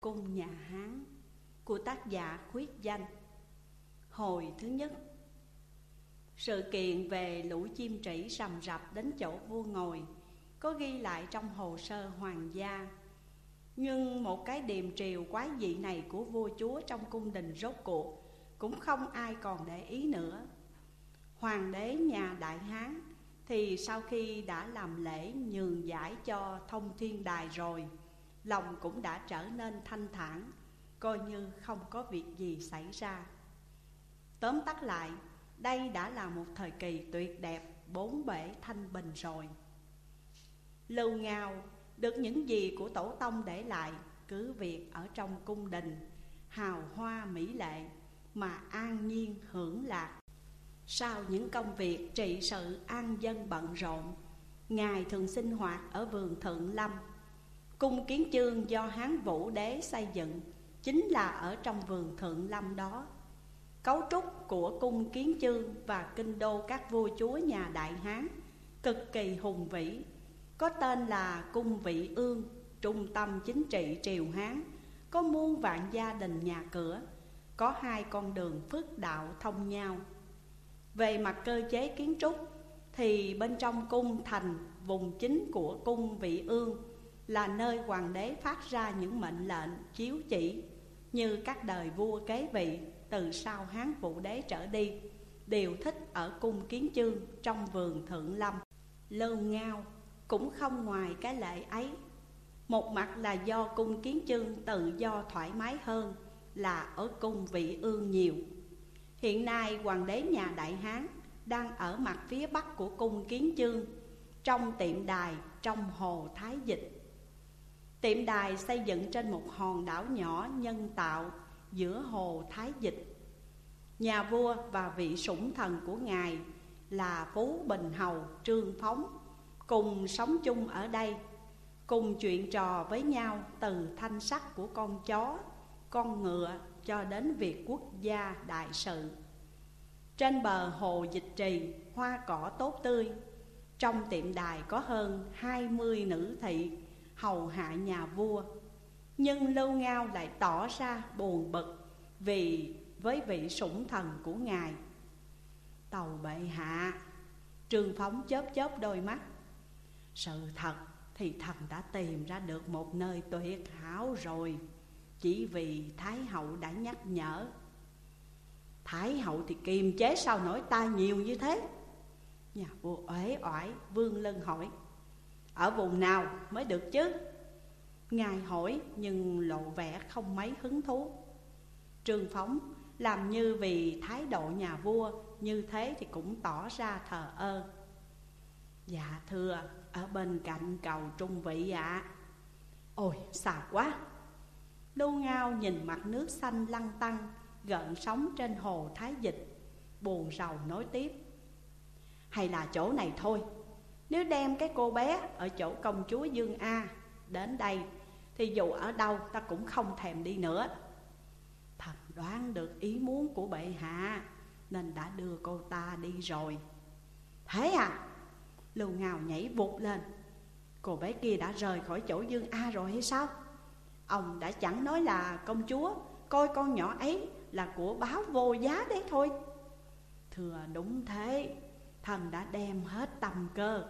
Cung nhà Hán của tác giả Khuyết Danh. Hồi thứ nhất, Sự kiện về lũ chim trĩ rầm rập đến chỗ vua ngồi, Có ghi lại trong hồ sơ hoàng gia. Nhưng một cái điềm triều quái dị này của vua chúa trong cung đình rốt cuộc Cũng không ai còn để ý nữa. Hoàng đế nhà Đại Hán Thì sau khi đã làm lễ nhường giải cho thông thiên đài rồi Lòng cũng đã trở nên thanh thản, Coi như không có việc gì xảy ra. Tóm tắt lại, Đây đã là một thời kỳ tuyệt đẹp, Bốn bể thanh bình rồi. Lưu ngao, Được những gì của tổ tông để lại, Cứ việc ở trong cung đình, Hào hoa mỹ lệ, Mà an nhiên hưởng lạc. Sau những công việc trị sự an dân bận rộn, Ngài thường sinh hoạt ở vườn Thượng Lâm. Cung kiến chương do Hán Vũ Đế xây dựng, Chính là ở trong vườn Thượng Lâm đó. Cấu trúc của cung kiến chương và kinh đô các vua chúa nhà Đại Hán Cực kỳ hùng vĩ, Có tên là cung vị ương, Trung tâm chính trị triều Hán, Có muôn vạn gia đình nhà cửa, Có hai con đường phước đạo thông nhau. Về mặt cơ chế kiến trúc Thì bên trong cung thành vùng chính của cung vị ương là nơi hoàng đế phát ra những mệnh lệnh chiếu chỉ như các đời vua kế vị từ sau Hán Vũ Đế trở đi, đều thích ở cung kiến chương trong vườn Thượng Lâm. Lưu Ngao, cũng không ngoài cái lệ ấy. Một mặt là do cung kiến chương tự do thoải mái hơn, là ở cung vị ương nhiều. Hiện nay hoàng đế nhà Đại Hán đang ở mặt phía bắc của cung kiến chương, trong tiệm đài, trong hồ Thái Dịch Tiệm đài xây dựng trên một hòn đảo nhỏ nhân tạo giữa hồ Thái Dịch. Nhà vua và vị sủng thần của ngài là Phú Bình Hầu Trương Phóng Cùng sống chung ở đây Cùng chuyện trò với nhau từ thanh sắc của con chó, con ngựa cho đến việc quốc gia đại sự. Trên bờ hồ dịch trì, hoa cỏ tốt tươi Trong tiệm đài có hơn hai mươi nữ thị hầu hạ nhà vua. Nhưng Lưu Ngao lại tỏ ra buồn bực Vì với vị sủng thần của ngài. Tàu bệ hạ Trương Phóng chớp chớp đôi mắt. Sự thật thì thần đã tìm ra được một nơi tuyệt hảo rồi, Chỉ vì Thái hậu đã nhắc nhở. Thái hậu thì kiềm chế sao nổi ta nhiều như thế. Nhà vua uể oải, vương lân hỏi ở vùng nào mới được chứ? Ngài hỏi, nhưng lộ vẻ không mấy hứng thú. Trương Phóng, làm như vì thái độ nhà vua, Như thế thì cũng tỏ ra thờ ơ. Dạ thưa, ở bên cạnh cầu Trung Vị ạ. À. Ôi xa quá. Lưu Ngao nhìn mặt nước xanh lăn tăng Gợn sóng trên hồ Thái Dịch, Buồn rầu nói tiếp. Hay là chỗ này thôi nếu đem cái cô bé ở chỗ công chúa Dương A đến đây, Thì dù ở đâu ta cũng không thèm đi nữa. Thần đoán được ý muốn của bệ hạ, Nên đã đưa cô ta đi rồi. Thế à? Lưu Ngào nhảy vụt lên. Cô bé kia đã rời khỏi chỗ Dương A rồi hay sao? Ông đã chẳng nói là công chúa, Coi con nhỏ ấy là của báo vô giá đấy thôi. Thưa đúng thế Thần đã đem hết tâm cơ.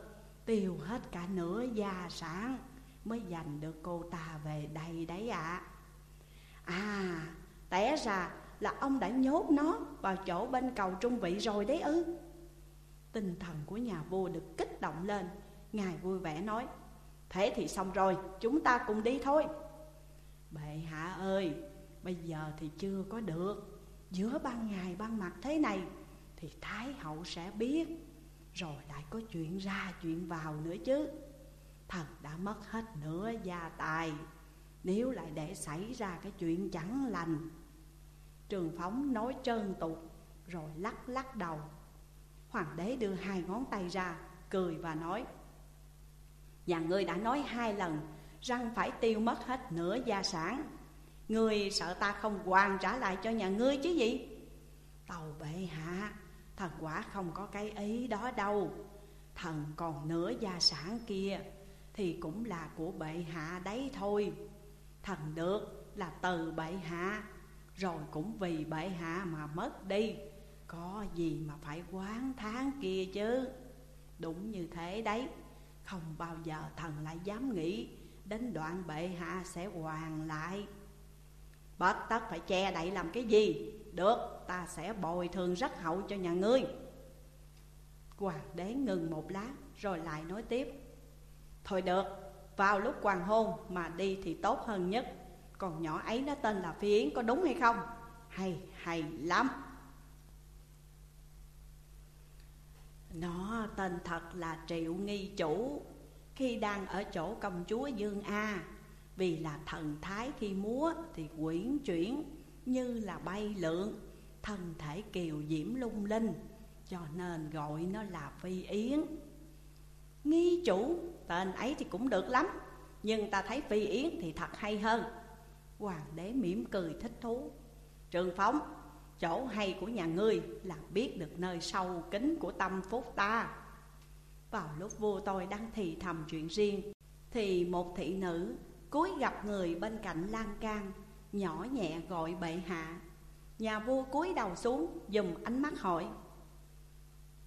Tiêu hết cả nửa gia sản Mới giành được cô ta về đây đấy ạ. À. à té ra là ông đã nhốt nó vào chỗ bên cầu trung vị rồi đấy ư. Tinh thần của nhà vua được kích động lên. Ngài vui vẻ nói Thế thì xong rồi, chúng ta cùng đi thôi. Bệ hạ ơi, bây giờ thì chưa có được. Giữa ban ngày ban mặt thế này Thì Thái hậu sẽ biết rồi lại có chuyện ra chuyện vào nữa chứ. Thần đã mất hết nửa gia tài. Nếu lại để xảy ra cái chuyện chẳng lành. Trường phóng nói trơn tục, Rồi lắc lắc đầu. Hoàng đế đưa hai ngón tay ra, Cười và nói, Nhà ngươi đã nói hai lần Rằng phải tiêu mất hết nửa gia sản. Ngươi sợ ta không hoàn trả lại cho nhà ngươi chứ gì? Tàu bệ hạ Thần quả không có cái ý đó đâu. Thần còn nửa gia sản kia, Thì cũng là của bệ hạ đấy thôi. Thần được là từ bệ hạ, Rồi cũng vì bệ hạ mà mất đi. Có gì mà phải quán tháng kia chứ? Đúng như thế đấy. Không bao giờ thần lại dám nghĩ Đến đoạn bệ hạ sẽ hoàn lại. Bất tất phải che đậy làm cái gì? Được ta sẽ bồi thường rất hậu cho nhà ngươi. Hoàng đế ngừng một lát rồi lại nói tiếp. Thôi được, vào lúc hoàng hôn mà đi thì tốt hơn nhất. Còn nhỏ ấy nó tên là Phi Yến có đúng hay không? Hay, hay lắm. Nó tên thật là Triệu Nghi Chủ Khi đang ở chỗ công chúa Dương A. Vì là thần thái khi múa thì quyển chuyển như là bay lượn Thân thể kiều diễm lung linh Cho nên gọi nó là Phi Yến. Nghi chủ, tên ấy thì cũng được lắm Nhưng ta thấy Phi Yến thì thật hay hơn. Hoàng đế mỉm cười thích thú. Trường Phóng, chỗ hay của nhà ngươi là biết được nơi sâu kín của tâm phúc ta. Vào lúc vua tôi đang thì thầm chuyện riêng Thì một thị nữ cúi gặp người bên cạnh lan can Nhỏ nhẹ gọi bệ hạ. Nhà vua cúi đầu xuống dùng ánh mắt hỏi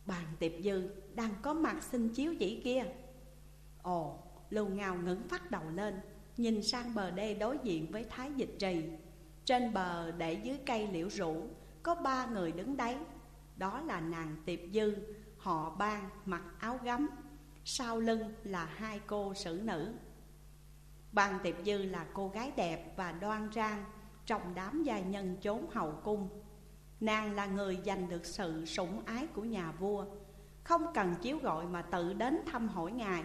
Bàn tiệp dư đang có mặt xin chiếu chỉ kia? Ồ, lưu ngào ngẩng phát đầu lên Nhìn sang bờ đê đối diện với thái dịch trì. Trên bờ để dưới cây liễu rủ Có ba người đứng đấy. Đó là nàng tiệp dư Họ ban mặc áo gấm Sau lưng là hai cô xử nữ. Bàn tiệp dư là cô gái đẹp và đoan trang Trong đám gia nhân chốn hậu cung. Nàng là người giành được sự sủng ái của nhà vua. Không cần chiếu gọi mà tự đến thăm hỏi ngài.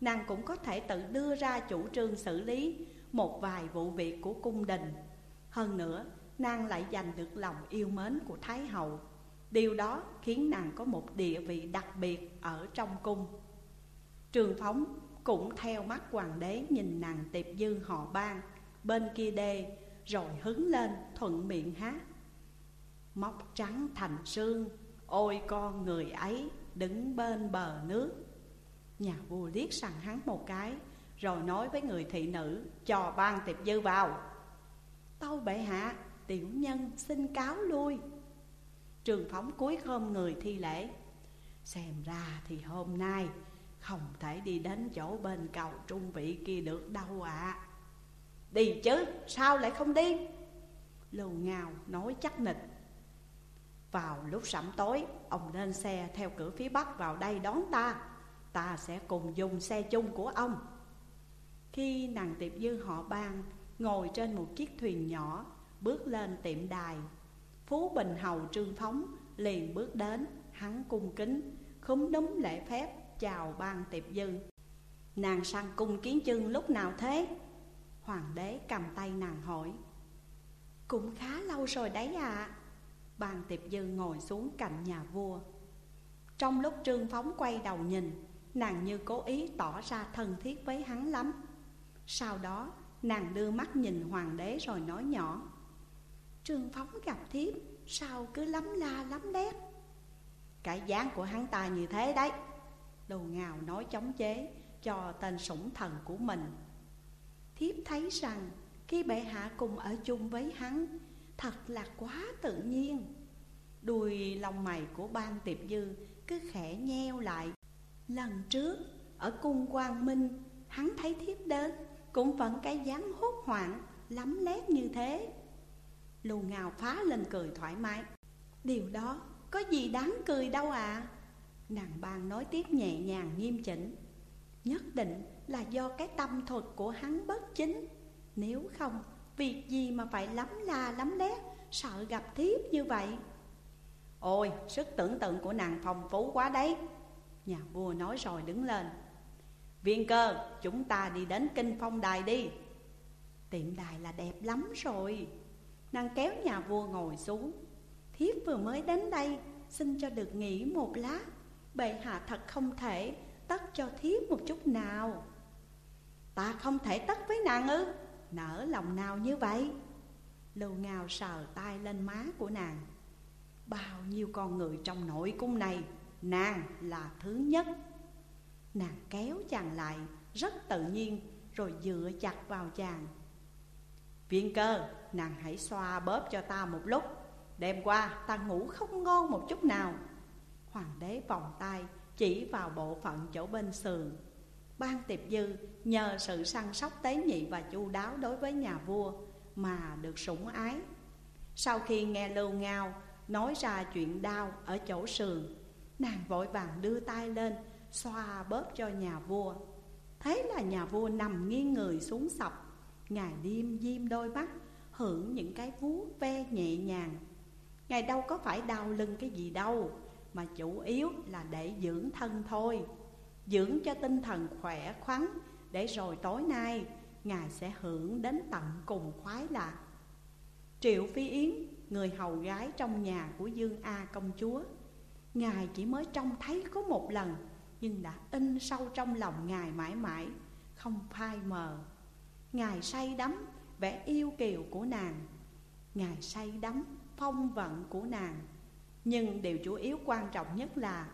Nàng cũng có thể tự đưa ra chủ trương xử lý Một vài vụ việc của cung đình. Hơn nữa, nàng lại giành được lòng yêu mến của Thái Hậu. Điều đó khiến nàng có một địa vị đặc biệt ở trong cung. Trường phóng cũng theo mắt hoàng đế nhìn nàng tiệp dư họ ban Bên kia đê, rồi hứng lên thuận miệng hát. Móc trắng thành sương, Ôi con người ấy đứng bên bờ nước. Nhà vua liếc sang hắn một cái, Rồi nói với người thị nữ, Cho ban tiệp dư vào. Tâu bệ hạ, Tiểu nhân xin cáo lui. Trường phóng cuối khom người thi lễ. Xem ra thì hôm nay không thể đi đến chỗ bên cầu trung vị kia được đâu ạ. À. Đi chứ, sao lại không đi? Lưu ngào nói chắc nịch. Vào lúc sẩm tối, ông lên xe theo cửa phía bắc vào đây đón ta. Ta sẽ cùng dùng xe chung của ông. Khi nàng tiệp dư họ ban Ngồi trên một chiếc thuyền nhỏ Bước lên tiệm đài Phú Bình Hầu Trương Phóng liền bước đến Hắn cung kính Khúm núm lễ phép chào ban tiệp dư. Nàng sang cung kiến chương lúc nào thế? Hoàng đế cầm tay nàng hỏi. Cũng khá lâu rồi đấy ạ. À. Bàn tiệp dư ngồi xuống cạnh nhà vua. Trong lúc trương phóng quay đầu nhìn, Nàng như cố ý tỏ ra thân thiết với hắn lắm. Sau đó, nàng đưa mắt nhìn hoàng đế rồi nói nhỏ. Trương phóng gặp thiếp, Sao cứ lắm la lắm lét? Cái dáng của hắn ta như thế đấy. Đồ ngào nói chống chế Cho tên sủng thần của mình. Thiếp thấy rằng, Khi bệ hạ cùng ở chung với hắn, Thật là quá tự nhiên. Đuôi lông mày của ban tiệp dư cứ khẽ nheo lại. Lần trước, ở cung quang minh, Hắn thấy thiếp đến, Cũng vẫn cái dáng hốt hoảng Lắm lét như thế. Lù ngào phá lên cười thoải mái. Điều đó có gì đáng cười đâu à Nàng ban nói tiếp nhẹ nhàng, nghiêm chỉnh. Nhất định là do cái tâm thuật của hắn bất chính. Nếu không, Việc gì mà phải lắm la, lắm lét Sợ gặp thiếp như vậy? Ôi, sức tưởng tượng của nàng phong phú quá đấy. Nhà vua nói rồi đứng lên. Viên cơ, chúng ta đi đến kinh phong đài đi. Tiệm đài là đẹp lắm rồi. Nàng kéo nhà vua ngồi xuống. Thiếp vừa mới đến đây, Xin cho được nghỉ một lát. Bệ hạ thật không thể tắt cho thiếp một chút nào. Ta không thể tắt với nàng ư? Nở lòng nào như vậy? Lưu ngào sờ tay lên má của nàng. Bao nhiêu con người trong nội cung này Nàng là thứ nhất. Nàng kéo chàng lại rất tự nhiên Rồi dựa chặt vào chàng. Viên cơ, nàng hãy xoa bóp cho ta một lúc. Đêm qua ta ngủ không ngon một chút nào. Hoàng đế vòng tay, chỉ vào bộ phận chỗ bên sườn. Ban tiệp dư nhờ sự săn sóc tế nhị và chu đáo đối với nhà vua Mà được sủng ái. Sau khi nghe Lưu Ngao nói ra chuyện đau ở chỗ sườn, Nàng vội vàng đưa tay lên, xoa bóp cho nhà vua. Thế là nhà vua nằm nghiêng người xuống sập. Ngài liêm diêm đôi mắt, Hưởng những cái vuốt ve nhẹ nhàng. Ngài đâu có phải đau lưng cái gì đâu. Mà chủ yếu là để dưỡng thân thôi. Dưỡng cho tinh thần khỏe khoắn, Để rồi tối nay, Ngài sẽ hưởng đến tận cùng khoái lạc. Triệu Phi Yến, Người hầu gái trong nhà của Dương A công chúa, Ngài chỉ mới trông thấy có một lần, Nhưng đã in sâu trong lòng Ngài mãi mãi, Không phai mờ. Ngài say đắm vẻ yêu kiều của nàng. Ngài say đắm phong vận của nàng. Nhưng điều chủ yếu quan trọng nhất là,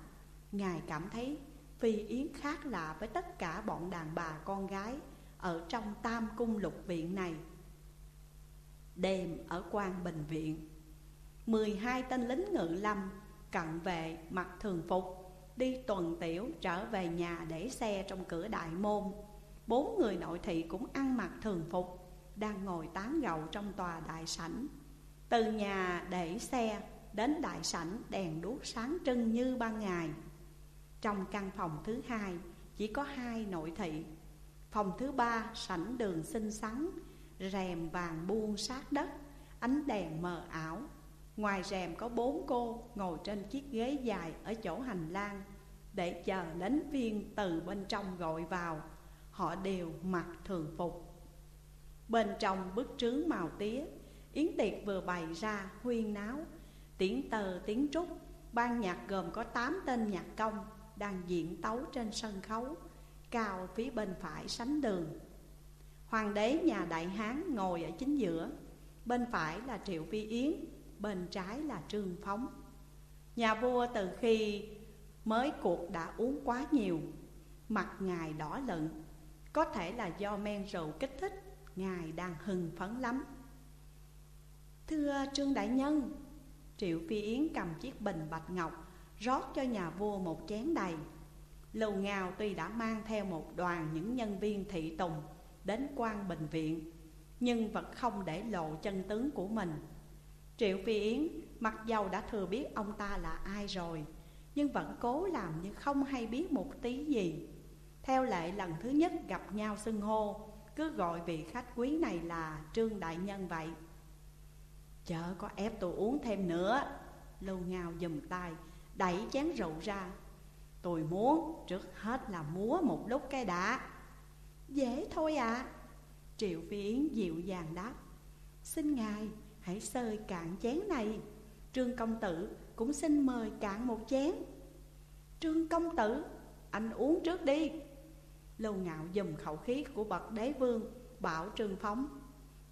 Ngài cảm thấy Phi Yến khác lạ với tất cả bọn đàn bà con gái Ở trong tam cung lục viện này. Đêm ở quan bình viện 12 tên lính ngự lâm cận vệ mặc thường phục, Đi tuần tiểu trở về nhà để xe trong cửa đại môn. Bốn người nội thị cũng ăn mặc thường phục, Đang ngồi tán gậu trong tòa đại sảnh. Từ nhà để xe đến đại sảnh đèn đuốc sáng trưng như ban ngày. Trong căn phòng thứ hai, chỉ có hai nội thị. Phòng thứ ba, sảnh đường xinh xắn, Rèm vàng buông sát đất, Ánh đèn mờ ảo. Ngoài rèm có bốn cô ngồi trên chiếc ghế dài ở chỗ hành lang Để chờ lính viên từ bên trong gọi vào. Họ đều mặc thường phục. Bên trong bức trướng màu tía, Yến tiệc vừa bày ra huyên náo Tiễn tờ tiếng trúc. Ban nhạc gồm có 8 tên nhạc công Đang diễn tấu trên sân khấu, Cao phía bên phải sánh đường. Hoàng đế nhà Đại Hán ngồi ở chính giữa. Bên phải là Triệu Phi Yến, Bên trái là Trương Phóng. Nhà vua từ khi mới cuộc đã uống quá nhiều, Mặt ngài đỏ lựng. Có thể là do men rượu kích thích, Ngài đang hừng phấn lắm. Thưa Trương Đại Nhân Triệu Phi Yến cầm chiếc bình bạch ngọc, Rót cho nhà vua một chén đầy. Lầu Ngào tuy đã mang theo một đoàn những nhân viên thị tùng Đến quan bệnh viện, Nhưng vẫn không để lộ chân tướng của mình. Triệu Phi Yến mặc dầu đã thừa biết ông ta là ai rồi, Nhưng vẫn cố làm như không hay biết một tí gì. Theo lệ lần thứ nhất gặp nhau xưng hô, Cứ gọi vị khách quý này là Trương Đại Nhân vậy. Chợ có ép tôi uống thêm nữa. Lưu Ngao dùm tay Đẩy chén rượu ra. Tôi muốn trước hết là múa một lúc cái đã. Dễ thôi ạ. À. Triệu Viễn dịu dàng đáp. Xin ngài hãy sơi cạn chén này. Trương công tử cũng xin mời cạn một chén. Trương công tử, anh uống trước đi. Lâu ngạo dùm khẩu khí của bậc đế vương Bảo Trương Phóng.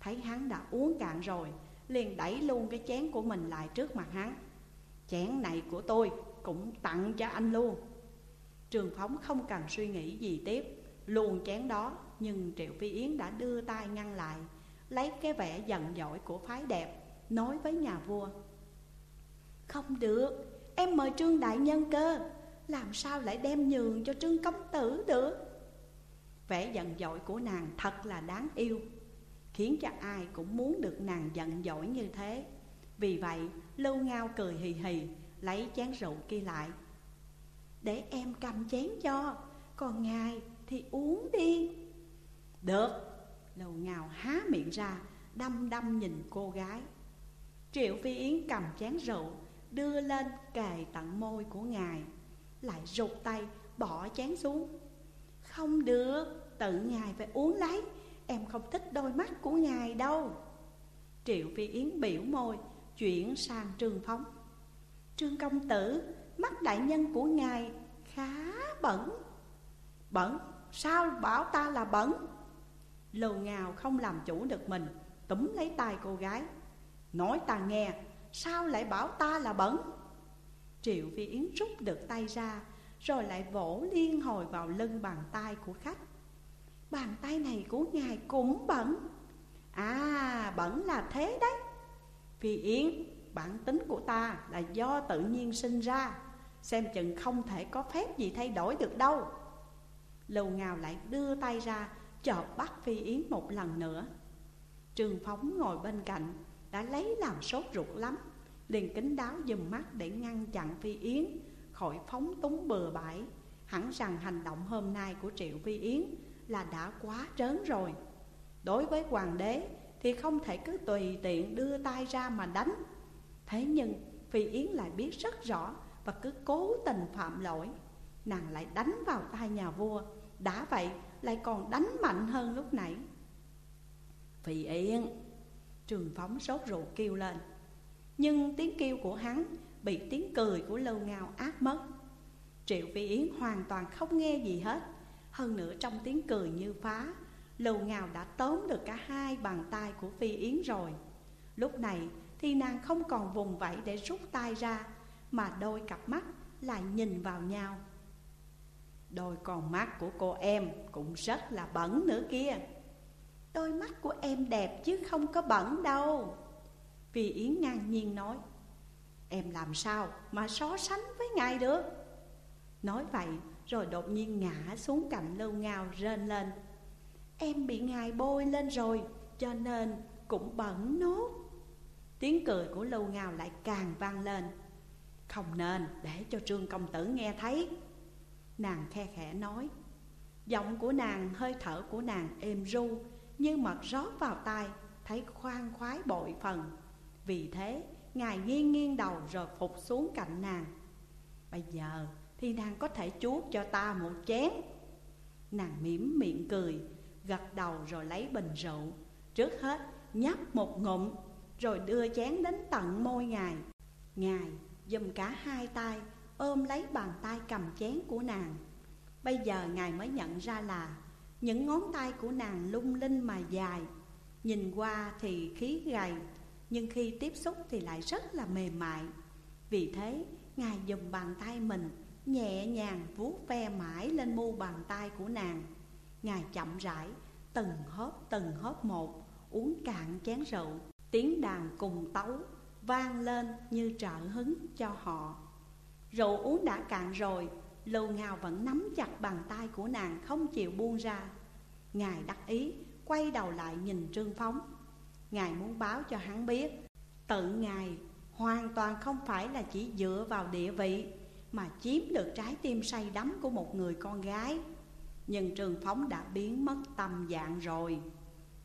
Thấy hắn đã uống cạn rồi Liền đẩy luôn cái chén của mình lại trước mặt hắn. Chén này của tôi cũng tặng cho anh luôn. Trường Phóng không cần suy nghĩ gì tiếp Luôn chén đó, Nhưng Triệu Phi Yến đã đưa tay ngăn lại, Lấy cái vẻ giận dỗi của phái đẹp, Nói với nhà vua. Không được, Em mời Trương Đại Nhân cơ, Làm sao lại đem nhường cho Trương Công Tử được? Vẻ giận dỗi của nàng thật là đáng yêu. Khiến cho ai cũng muốn được nàng giận dỗi như thế. Vì vậy Lưu Ngao cười hì hì, Lấy chén rượu kia lại. Để em cầm chén cho, Còn ngài thì uống đi. Được. Lưu ngào há miệng ra Đâm đâm nhìn cô gái. Triệu Phi Yến cầm chén rượu, Đưa lên kề tận môi của ngài, Lại rụt tay bỏ chén xuống. Không được, Tự ngài phải uống lấy Em không thích đôi mắt của ngài đâu. Triệu Phi Yến biểu môi, Chuyển sang Trương Phóng. Trương công tử, Mắt đại nhân của ngài khá bẩn. Bẩn? Sao bảo ta là bẩn? Lầu ngào không làm chủ được mình, Túm lấy tay cô gái. Nói ta nghe, Sao lại bảo ta là bẩn? Triệu Phi Yến rút được tay ra, Rồi lại vỗ liên hồi vào lưng bàn tay của khách. Bàn tay này của ngài cũng bẩn. À bẩn là thế đấy. Phi Yến, Bản tính của ta là do tự nhiên sinh ra. Xem chừng không thể có phép gì thay đổi được đâu. Lầu Ngào lại đưa tay ra Chợp bắt Phi Yến một lần nữa. Trường Phóng ngồi bên cạnh, Đã lấy làm sốt ruột lắm. Liền kính đáo dùm mắt để ngăn chặn Phi Yến Khỏi phóng túng bừa bãi. Hẳn rằng hành động hôm nay của Triệu Phi Yến là đã quá trớn rồi. Đối với hoàng đế thì không thể cứ tùy tiện đưa tay ra mà đánh. Thế nhưng Phi Yến lại biết rất rõ và cứ cố tình phạm lỗi. Nàng lại đánh vào tay nhà vua. Đã vậy lại còn đánh mạnh hơn lúc nãy. Phi Yến, Trường phóng sốt ruột kêu lên. Nhưng tiếng kêu của hắn bị tiếng cười của lâu ngao ác mất. Triệu Phi Yến hoàn toàn không nghe gì hết. Hơn nữa trong tiếng cười như phá, Lầu ngào đã tóm được cả hai bàn tay của Phi Yến rồi. Lúc này, thì nàng không còn vùng vẫy để rút tay ra, Mà đôi cặp mắt lại nhìn vào nhau. Đôi con mắt của cô em cũng rất là bẩn nữa kia. Đôi mắt của em đẹp chứ không có bẩn đâu. Phi Yến ngang nhiên nói, Em làm sao mà so sánh với ngài được? Nói vậy rồi đột nhiên ngã xuống cạnh lâu ngao rên lên. Em bị ngài bôi lên rồi Cho nên cũng bẩn nốt Tiếng cười của lâu ngào lại càng vang lên. Không nên để cho trương công tử nghe thấy. Nàng khe khẽ nói. Giọng của nàng, hơi thở của nàng êm ru Như mật rót vào tai Thấy khoan khoái bội phần. Vì thế Ngài nghiêng nghiêng đầu rồi phục xuống cạnh nàng. Bây giờ thì nàng có thể chuốt cho ta một chén. Nàng mỉm miệng cười, Gật đầu rồi lấy bình rượu. Trước hết, nhấp một ngụm, Rồi đưa chén đến tận môi ngài. Ngài dùm cả hai tay, ôm lấy bàn tay cầm chén của nàng. Bây giờ ngài mới nhận ra là Những ngón tay của nàng lung linh mà dài. Nhìn qua thì khí gầy, Nhưng khi tiếp xúc thì lại rất là mềm mại. Vì thế, ngài dùng bàn tay mình Nhẹ nhàng vuốt ve mãi lên mu bàn tay của nàng. Ngài chậm rãi, từng hớp từng hớp một, Uống cạn chén rượu. Tiếng đàn cùng tấu vang lên như trợ hứng cho họ. Rượu uống đã cạn rồi, Lưu Ngào vẫn nắm chặt bàn tay của nàng không chịu buông ra. Ngài đắc ý, quay đầu lại nhìn Trương Phóng. Ngài muốn báo cho hắn biết, Tự Ngài hoàn toàn không phải là chỉ dựa vào địa vị. Mà chiếm được trái tim say đắm của một người con gái. Nhưng Trường Phóng đã biến mất tâm dạng rồi.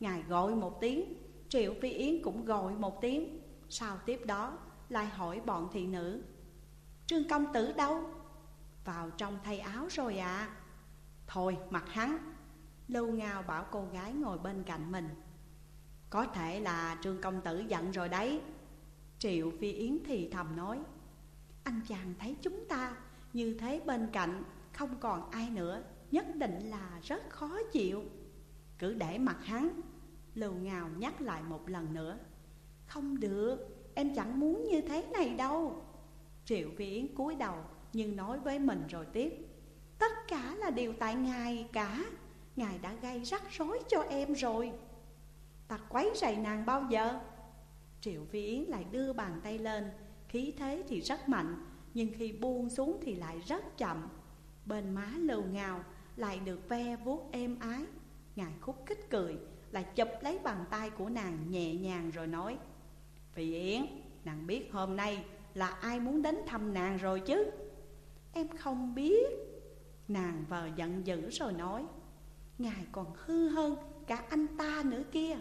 Ngài gọi một tiếng, Triệu Phi Yến cũng gọi một tiếng. Sau tiếp đó, lại hỏi bọn thị nữ, Trương công tử đâu? Vào trong thay áo rồi ạ. À. Thôi, mặc hắn. Lưu Ngao bảo cô gái ngồi bên cạnh mình, Có thể là Trương công tử giận rồi đấy. Triệu Phi Yến thì thầm nói anh chàng thấy chúng ta như thế bên cạnh Không còn ai nữa nhất định là rất khó chịu. Cứ để mặt hắn Lưu ngào nhắc lại một lần nữa. Không được, em chẳng muốn như thế này đâu. Triệu Viễn cúi đầu nhưng nói với mình rồi tiếp. Tất cả là điều tại ngài cả. Ngài đã gây rắc rối cho em rồi. Ta quấy rầy nàng bao giờ? Triệu Viễn lại đưa bàn tay lên Khí thế thì rất mạnh Nhưng khi buông xuống thì lại rất chậm. Bên má lầu ngào lại được ve vuốt êm ái. Ngài khúc khích cười Lại chụp lấy bàn tay của nàng nhẹ nhàng rồi nói Phi Yến, nàng biết hôm nay là ai muốn đến thăm nàng rồi chứ? Em không biết Nàng vờ giận dữ rồi nói. Ngài còn hư hơn cả anh ta nữa kia.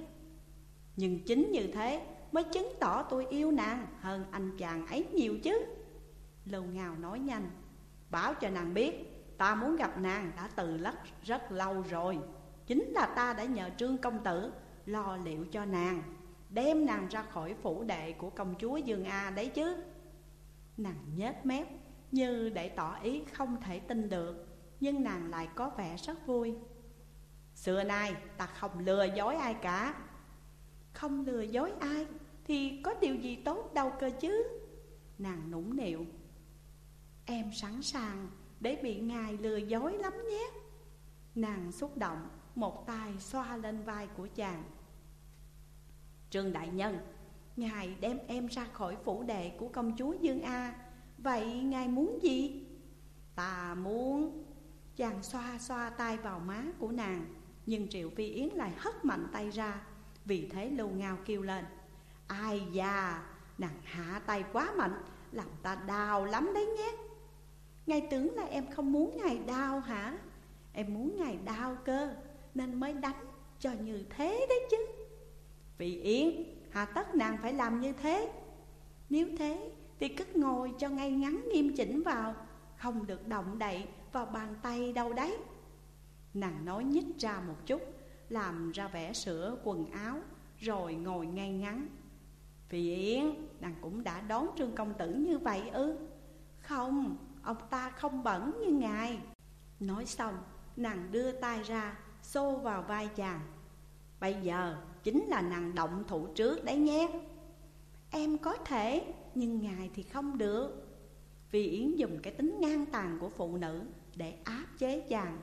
Nhưng chính như thế mới chứng tỏ tôi yêu nàng hơn anh chàng ấy nhiều chứ. Lưu ngào nói nhanh, Bảo cho nàng biết, Ta muốn gặp nàng đã từ lắc rất lâu rồi. Chính là ta đã nhờ trương công tử Lo liệu cho nàng, Đem nàng ra khỏi phủ đệ của công chúa Dương A đấy chứ. Nàng nhếch mép, Như để tỏ ý không thể tin được, Nhưng nàng lại có vẻ rất vui. Xưa nay ta không lừa dối ai cả. Không lừa dối ai? Thì có điều gì tốt đâu cơ chứ? Nàng nũng nịu. Em sẵn sàng để bị ngài lừa dối lắm nhé. Nàng xúc động, Một tay xoa lên vai của chàng. Trương Đại Nhân, Ngài đem em ra khỏi phủ đệ của công chúa Dương A. Vậy ngài muốn gì? Ta muốn. Chàng xoa xoa tay vào má của nàng, Nhưng Triệu Phi Yến lại hất mạnh tay ra, Vì thế lưu ngao kêu lên. Ai da, nàng hạ tay quá mạnh Làm ta đau lắm đấy nhé. Ngài tưởng là em không muốn ngài đau hả? Em muốn ngài đau cơ Nên mới đánh cho như thế đấy chứ. Vì Yến, hà tất nàng phải làm như thế. Nếu thế thì cứ ngồi cho ngay ngắn nghiêm chỉnh vào Không được động đậy vào bàn tay đâu đấy. Nàng nói nhích ra một chút Làm ra vẻ sửa quần áo Rồi ngồi ngay ngắn. Phi Yến, nàng cũng đã đón Trương Công Tử như vậy ư? Không, ông ta không bẩn như ngài. Nói xong, nàng đưa tay ra, xô vào vai chàng. Bây giờ chính là nàng động thủ trước đấy nhé. Em có thể, nhưng ngài thì không được. Vì Yến dùng cái tính ngang tàn của phụ nữ để áp chế chàng.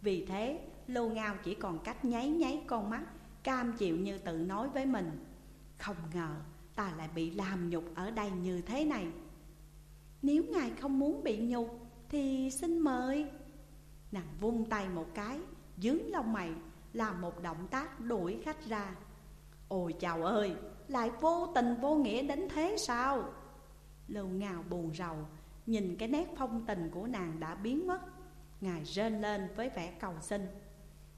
Vì thế Lô Ngao chỉ còn cách nháy nháy con mắt Cam chịu như tự nói với mình. Không ngờ ta lại bị làm nhục ở đây như thế này. Nếu ngài không muốn bị nhục, Thì xin mời. Nàng vung tay một cái, Dướng lông mày, Làm một động tác đuổi khách ra. Ôi chào ơi, Lại vô tình vô nghĩa đến thế sao? Lưu ngào buồn rầu, Nhìn cái nét phong tình của nàng đã biến mất. Ngài rên lên với vẻ cầu xin.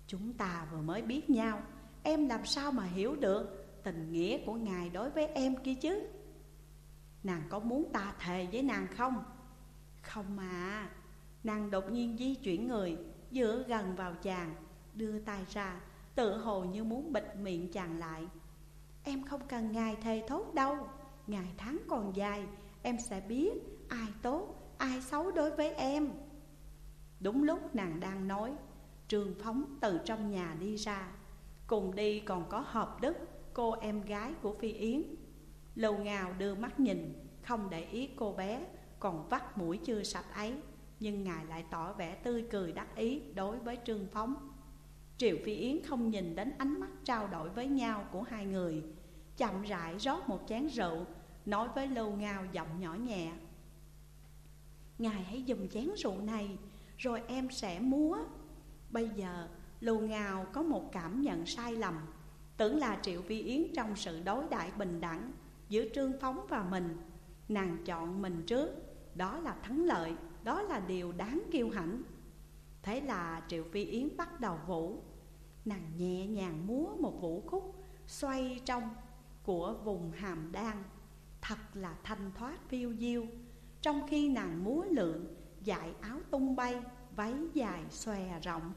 Chúng ta vừa mới biết nhau, Em làm sao mà hiểu được? Tình nghĩa của Ngài đối với em kia chứ? Nàng có muốn ta thề với nàng không? Không mà. Nàng đột nhiên di chuyển người, Dựa gần vào chàng, Đưa tay ra, Tự hồ như muốn bịt miệng chàng lại. Em không cần ngài thề thốt đâu. Ngày tháng còn dài. Em sẽ biết ai tốt, Ai xấu đối với em. Đúng lúc nàng đang nói, Trường phóng từ trong nhà đi ra. Cùng đi còn có hợp đức. Cô em gái của Phi Yến. Lầu ngào đưa mắt nhìn, Không để ý cô bé, Còn vắt mũi chưa sạch ấy, Nhưng ngài lại tỏ vẻ tươi cười đắc ý Đối với Trương Phóng. Triệu Phi Yến không nhìn đến ánh mắt trao đổi với nhau của hai người, Chậm rãi rót một chén rượu, Nói với Lâu Ngao giọng nhỏ nhẹ. Ngài hãy dùng chén rượu này, Rồi em sẽ múa. Bây giờ, Lâu Ngao có một cảm nhận sai lầm. Tưởng là Triệu Vi Yến trong sự đối đại bình đẳng Giữa Trương Phóng và mình, Nàng chọn mình trước, Đó là thắng lợi, Đó là điều đáng kiêu hãnh. Thế là Triệu vi Yến bắt đầu vũ. Nàng nhẹ nhàng múa một vũ khúc Xoay trong của vùng hàm đan, Thật là thanh thoát phiêu diêu. Trong khi nàng múa lượn, Dải áo tung bay, Váy dài xòe rộng,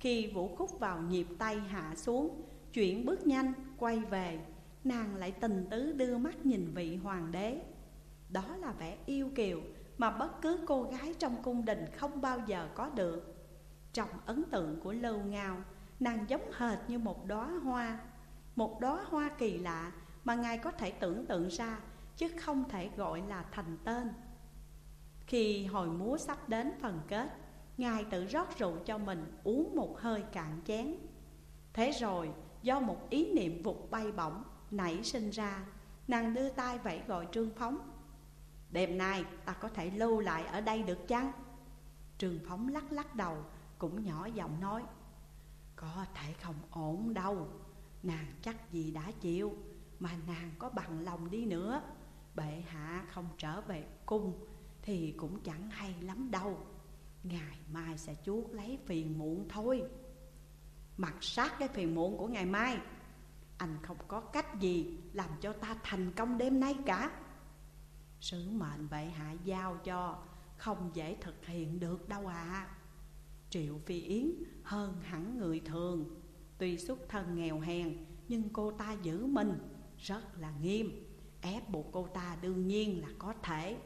Khi vũ khúc vào nhịp tay hạ xuống Chuyển bước nhanh, quay về. Nàng lại tình tứ đưa mắt nhìn vị hoàng đế. Đó là vẻ yêu kiều Mà bất cứ cô gái trong cung đình không bao giờ có được. Trong ấn tượng của Lưu Ngao, Nàng giống hệt như một đóa hoa. Một đóa hoa kỳ lạ mà Ngài có thể tưởng tượng ra, Chứ không thể gọi là thành tên. Khi hồi múa sắp đến phần kết, Ngài tự rót rượu cho mình uống một hơi cạn chén. Thế rồi do một ý niệm vụt bay bổng nảy sinh ra. Nàng đưa tay vẫy gọi Trương Phóng. Đêm nay ta có thể lưu lại ở đây được chăng? Trương Phóng lắc lắc đầu, cũng nhỏ giọng nói, Có thể không ổn đâu. Nàng chắc gì đã chịu, Mà nàng có bằng lòng đi nữa. Bệ hạ không trở về cung Thì cũng chẳng hay lắm đâu. Ngày mai sẽ chuốt lấy phiền muộn thôi. Mặt sát cái phiền muộn của ngày mai. Anh không có cách gì làm cho ta thành công đêm nay cả. Sứ mệnh bệ hạ giao cho Không dễ thực hiện được đâu ạ. À. Triệu Phi Yến hơn hẳn người thường. Tuy xuất thân nghèo hèn Nhưng cô ta giữ mình rất là nghiêm. Ép buộc cô ta đương nhiên là có thể.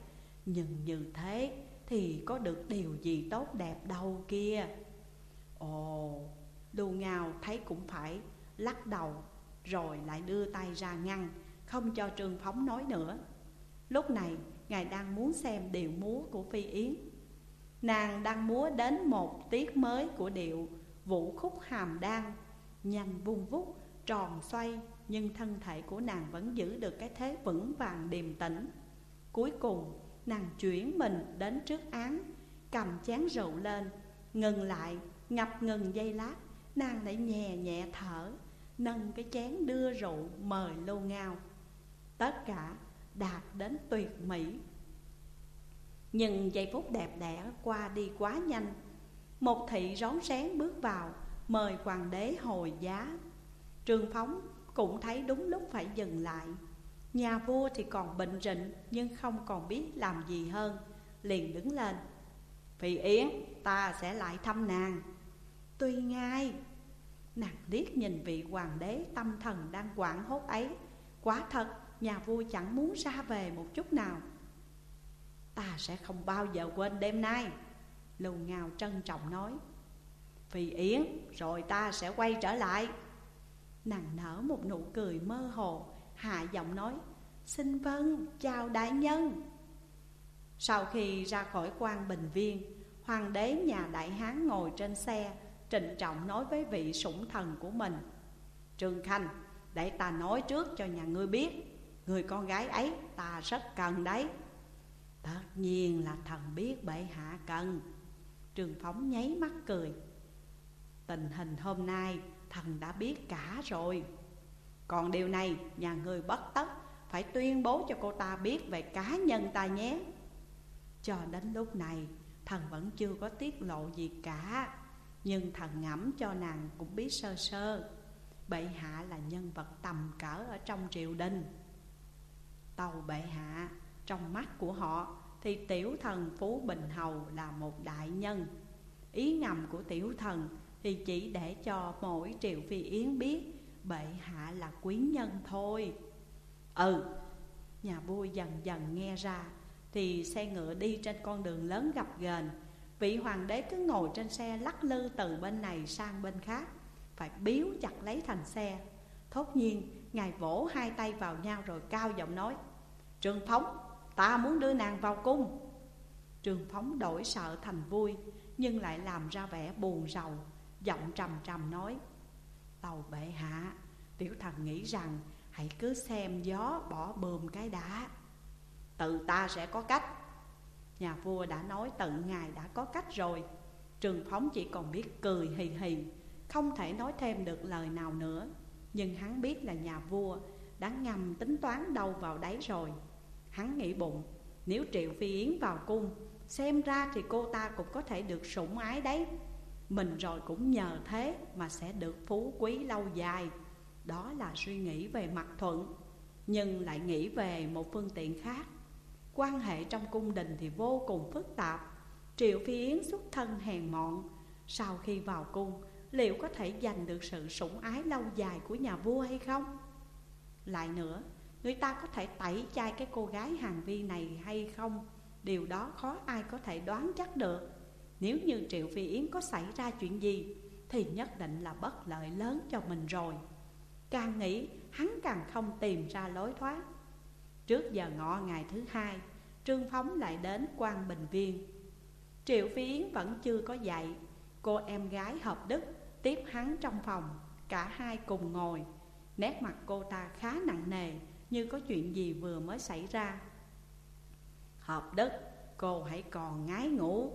Nhưng như thế thì có được điều gì tốt đẹp đâu kia? Ồ, Lưu ngào thấy cũng phải lắc đầu Rồi lại đưa tay ra ngăn Không cho Trương Phóng nói nữa. Lúc này Ngài đang muốn xem điệu múa của Phi Yến. Nàng đang múa đến một tiết mới của điệu Vũ khúc hàm đan Nhanh vung vút, tròn xoay Nhưng thân thể của nàng vẫn giữ được cái thế vững vàng điềm tĩnh. Cuối cùng nàng chuyển mình đến trước án Cầm chén rượu lên Ngừng lại, ngập ngừng dây lát. Nàng lại nhẹ nhẹ thở, Nâng cái chén đưa rượu mời Lưu Ngao. Tất cả đạt đến tuyệt mỹ. Nhưng giây phút đẹp đẽ qua đi quá nhanh, Một thị rón rén bước vào Mời hoàng đế hồi giá. Trương Phóng cũng thấy đúng lúc phải dừng lại. Nhà vua thì còn bệnh rịnh Nhưng không còn biết làm gì hơn, Liền đứng lên. Phi Yến, ta sẽ lại thăm nàng. Tuy ngay Nàng liếc nhìn vị hoàng đế tâm thần đang quảng hốt ấy. Quá thật, nhà vua chẳng muốn ra về một chút nào. Ta sẽ không bao giờ quên đêm nay Lù ngào trân trọng nói. Vì Yến, rồi ta sẽ quay trở lại. Nàng nở một nụ cười mơ hồ, Hạ giọng nói, Xin vâng chào đại nhân. Sau khi ra khỏi quan bình viên, Hoàng đế nhà đại hán ngồi trên xe Trịnh trọng nói với vị sủng thần của mình. Trương Khanh, Để ta nói trước cho nhà ngươi biết, Người con gái ấy ta rất cần đấy. Tất nhiên là thần biết bệ hạ cần. Trương Phóng nháy mắt cười. Tình hình hôm nay, thần đã biết cả rồi. Còn điều này, nhà ngươi bất tất, Phải tuyên bố cho cô ta biết về cá nhân ta nhé. Cho đến lúc này, thần vẫn chưa có tiết lộ gì cả. Nhưng thần ngẫm cho nàng cũng biết sơ sơ, Bệ hạ là nhân vật tầm cỡ ở trong triều đình. Tàu bệ hạ, Trong mắt của họ Thì tiểu thần Phú Bình Hầu là một đại nhân. Ý ngầm của tiểu thần Thì chỉ để cho mỗi triệu phi yến biết Bệ hạ là quý nhân thôi. Ừ Nhà vua dần dần nghe ra Thì xe ngựa đi trên con đường lớn gặp ghềnh. Vị hoàng đế cứ ngồi trên xe lắc lư từ bên này sang bên khác, Phải biếu chặt lấy thành xe. Thốt nhiên, Ngài vỗ hai tay vào nhau rồi cao giọng nói, trường Phóng, ta muốn đưa nàng vào cung. Trường Phóng đổi sợ thành vui, Nhưng lại làm ra vẻ buồn rầu, Giọng trầm trầm nói, Tàu bệ hạ, Tiểu thần nghĩ rằng Hãy cứ xem gió bỏ bơm cái đá. Tự ta sẽ có cách. Nhà vua đã nói tự ngài đã có cách rồi. Trường Phóng chỉ còn biết cười hì hì, Không thể nói thêm được lời nào nữa. Nhưng hắn biết là nhà vua Đã ngầm tính toán đâu vào đấy rồi. Hắn nghĩ bụng, Nếu Triệu Phi Yến vào cung, Xem ra thì cô ta cũng có thể được sủng ái đấy. Mình rồi cũng nhờ thế mà sẽ được phú quý lâu dài. Đó là suy nghĩ về mặt thuận, Nhưng lại nghĩ về một phương tiện khác. Quan hệ trong cung đình thì vô cùng phức tạp. Triệu Phi Yến xuất thân hèn mọn. Sau khi vào cung, Liệu có thể giành được sự sủng ái lâu dài của nhà vua hay không? Lại nữa, Người ta có thể tẩy chay cái cô gái hàng vi này hay không? Điều đó khó ai có thể đoán chắc được. Nếu như Triệu Phi Yến có xảy ra chuyện gì, Thì nhất định là bất lợi lớn cho mình rồi. Càng nghĩ, hắn càng không tìm ra lối thoát. Trước giờ ngọ ngày thứ hai Trương Phóng lại đến quan Bình Viên. Triệu Phi Yến vẫn chưa có dậy. Cô em gái hợp đức tiếp hắn trong phòng, Cả hai cùng ngồi. Nét mặt cô ta khá nặng nề, Như có chuyện gì vừa mới xảy ra. Hợp đức, Cô hãy còn ngái ngủ.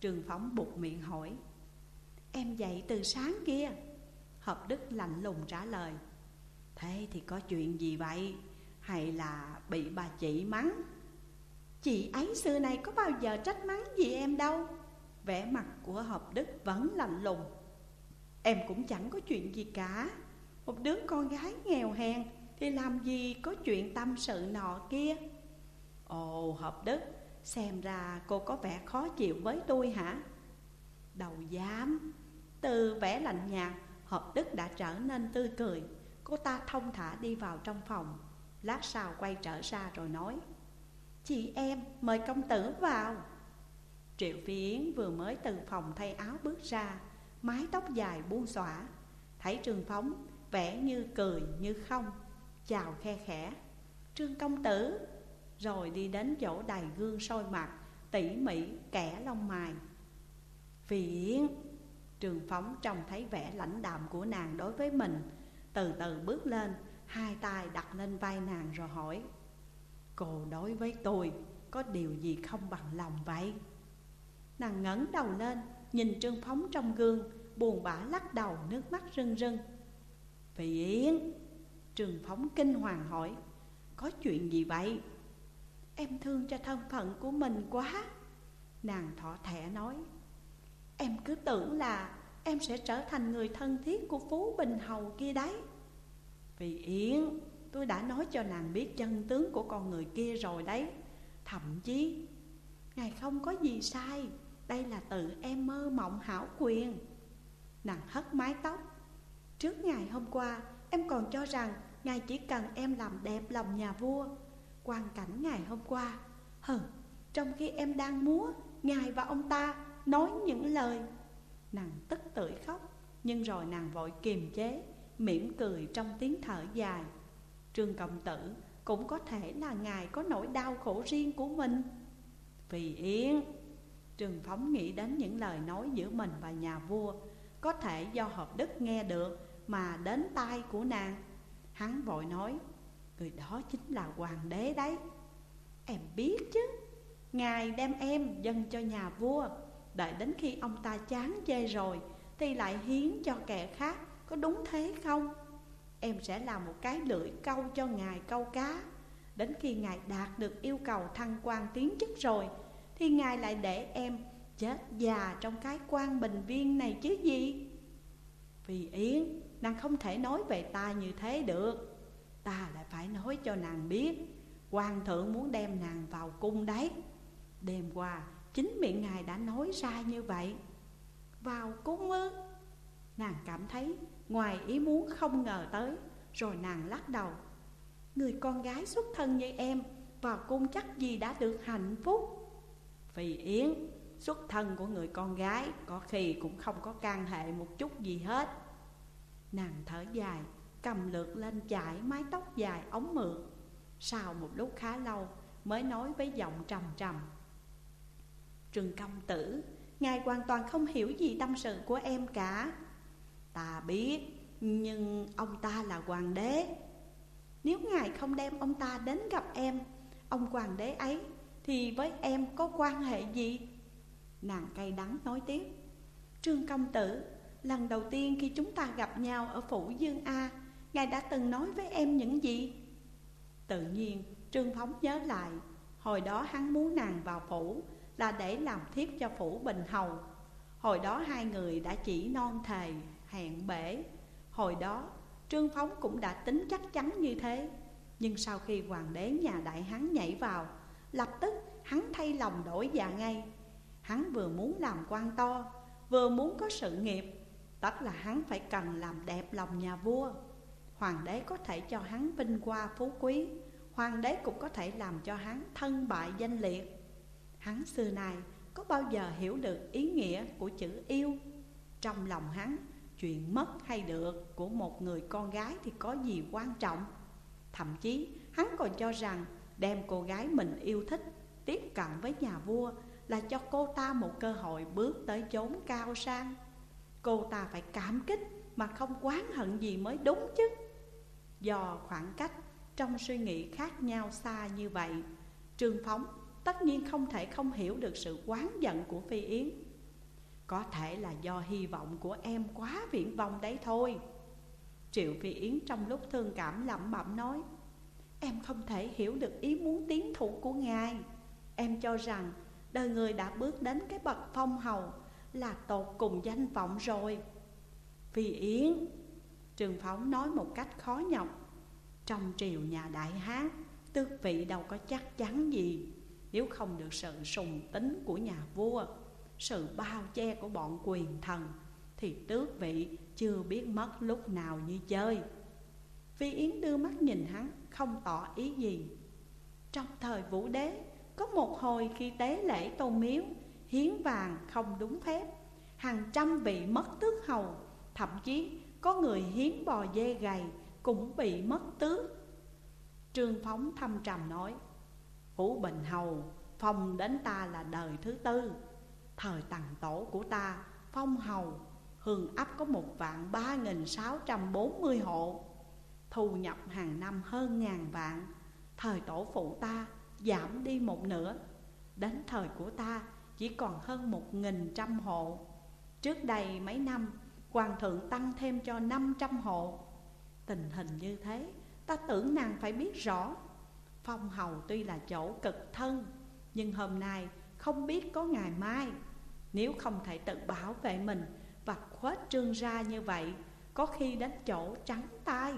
Trương Phóng buộc miệng hỏi. Em dậy từ sáng kia. Hợp đức lạnh lùng trả lời. Thế thì có chuyện gì vậy? Hay là bị bà chị mắng? Chị ấy xưa này có bao giờ trách mắng gì em đâu. Vẻ mặt của Hợp Đức vẫn lạnh lùng. Em cũng chẳng có chuyện gì cả. Một đứa con gái nghèo hèn Thì làm gì có chuyện tâm sự nọ kia. Ồ, Hợp Đức, Xem ra cô có vẻ khó chịu với tôi hả? Đầu dám Từ vẻ lạnh nhạt, Hợp Đức đã trở nên tươi cười. Cô ta thông thả đi vào trong phòng. Lát sau quay trở ra rồi nói Chị em, mời công tử vào. Triệu Phi Yến vừa mới từ phòng thay áo bước ra, Mái tóc dài buông xõa, Thấy Trương Phóng vẻ như cười như không, Chào khe khẽ. Trương công tử. Rồi đi đến chỗ đầy gương soi mặt, Tỉ mỉ kẻ lông mài Phi Yến. Trương Phóng trông thấy vẻ lãnh đạm của nàng đối với mình, Từ từ bước lên, Hai tay đặt lên vai nàng rồi hỏi Cô đối với tôi, có điều gì không bằng lòng vậy? Nàng ngẩng đầu lên, Nhìn Trương Phóng trong gương, Buồn bã lắc đầu, nước mắt rưng rưng Vị Yến, Trương Phóng kinh hoàng hỏi, Có chuyện gì vậy? Em thương cho thân phận của mình quá Nàng thỏ thẻ nói, Em cứ tưởng là em sẽ trở thành người thân thiết của Phú Bình Hầu kia đấy Vị Yến tôi đã nói cho nàng biết chân tướng của con người kia rồi đấy. Thậm chí Ngài không có gì sai. Đây là tự em mơ mộng hảo quyền. Nàng hất mái tóc. Trước ngày hôm qua Em còn cho rằng Ngài chỉ cần em làm đẹp lòng nhà vua. Quan cảnh ngày hôm qua Hừ, trong khi em đang múa Ngài và ông ta nói những lời. Nàng tức tưởi khóc Nhưng rồi nàng vội kiềm chế Mỉm cười trong tiếng thở dài. Trương Công Tử cũng có thể là Ngài có nỗi đau khổ riêng của mình. Vì Yến Trương Phóng nghĩ đến những lời nói giữa mình và nhà vua, Có thể do hợp đức nghe được mà đến tai của nàng. Hắn vội nói, Người đó chính là hoàng đế đấy. Em biết chứ, Ngài đem em dâng cho nhà vua. Đợi đến khi ông ta chán chê rồi Thì lại hiến cho kẻ khác, Có đúng thế không? Em sẽ làm một cái lưỡi câu cho ngài câu cá. Đến khi ngài đạt được yêu cầu thăng quan tiến chức rồi Thì ngài lại để em chết già trong cái quan bình viên này chứ gì? Vì Yến, nàng không thể nói về ta như thế được. Ta lại phải nói cho nàng biết quan thượng muốn đem nàng vào cung đấy. Đêm qua chính miệng ngài đã nói ra như vậy. Vào cung ư? Nàng cảm thấy ngoài ý muốn không ngờ tới, Rồi nàng lắc đầu. Người con gái xuất thân như em Vào cung chắc gì đã được hạnh phúc. Vì Yến, Xuất thân của người con gái Có khi cũng không có can hệ một chút gì hết. Nàng thở dài, Cầm lượt lên chải mái tóc dài ống mượt. Sau một lúc khá lâu, Mới nói với giọng trầm trầm. Trừng công tử, Ngài hoàn toàn không hiểu gì tâm sự của em cả. Ta biết, Nhưng ông ta là hoàng đế. Nếu ngài không đem ông ta đến gặp em, Ông hoàng đế ấy, Thì với em có quan hệ gì? Nàng cay đắng nói tiếp. Trương công tử, Lần đầu tiên khi chúng ta gặp nhau ở phủ Dương A, Ngài đã từng nói với em những gì? Tự nhiên, Trương Phóng nhớ lại, Hồi đó hắn muốn nàng vào phủ Là để làm thiếp cho phủ Bình Hầu. Hồi đó hai người đã chỉ non thề hẹn bể. Hồi đó, Trương Phóng cũng đã tính chắc chắn như thế. Nhưng sau khi hoàng đế nhà đại hắn nhảy vào, Lập tức hắn thay lòng đổi dạ ngay. Hắn vừa muốn làm quan to, Vừa muốn có sự nghiệp, Tất là hắn phải cần làm đẹp lòng nhà vua. Hoàng đế có thể cho hắn vinh hoa phú quý, Hoàng đế cũng có thể làm cho hắn thân bại danh liệt. Hắn xưa nay có bao giờ hiểu được ý nghĩa của chữ yêu? Trong lòng hắn Chuyện mất hay được của một người con gái thì có gì quan trọng. Thậm chí, hắn còn cho rằng đem cô gái mình yêu thích tiếp cận với nhà vua Là cho cô ta một cơ hội bước tới chốn cao sang. Cô ta phải cảm kích mà không quán hận gì mới đúng chứ. Do khoảng cách trong suy nghĩ khác nhau xa như vậy, Trương Phóng tất nhiên không thể không hiểu được sự quán giận của Phi Yến có thể là do hy vọng của em quá viễn vông đấy thôi. Triệu Phi Yến trong lúc thương cảm lẩm bẩm nói, Em không thể hiểu được ý muốn tiến thủ của ngài. Em cho rằng đời người đã bước đến cái bậc phong hầu Là tột cùng danh vọng rồi. Phi Yến, Trường Phóng nói một cách khó nhọc, Trong triều nhà Đại Hán, Tước vị đâu có chắc chắn gì, Nếu không được sự sùng tính của nhà vua sự bao che của bọn quyền thần, Thì tước vị chưa biết mất lúc nào như chơi. Phi Yến đưa mắt nhìn hắn, không tỏ ý gì. Trong thời vũ đế, Có một hồi khi tế lễ tôn miếu, Hiến vàng không đúng phép, Hàng trăm vị mất tước hầu, Thậm chí có người hiến bò dê gầy Cũng bị mất tước. Trương Phóng thâm trầm nói vũ Bình Hầu Phong đến ta là đời thứ tư Thời tầng tổ của ta, Phong hầu Hương ấp có một vạn ba nghìn sáu trăm bốn mươi hộ, Thu nhập hàng năm hơn ngàn vạn. Thời tổ phụ ta giảm đi một nửa, Đến thời của ta chỉ còn hơn một nghìn trăm hộ. Trước đây mấy năm, Hoàng thượng tăng thêm cho năm trăm hộ. Tình hình như thế, Ta tưởng nàng phải biết rõ. Phong hầu tuy là chỗ cực thân, Nhưng hôm nay không biết có ngày mai. Nếu không thể tự bảo vệ mình Và khuếch trương ra như vậy, Có khi đến chỗ trắng tay.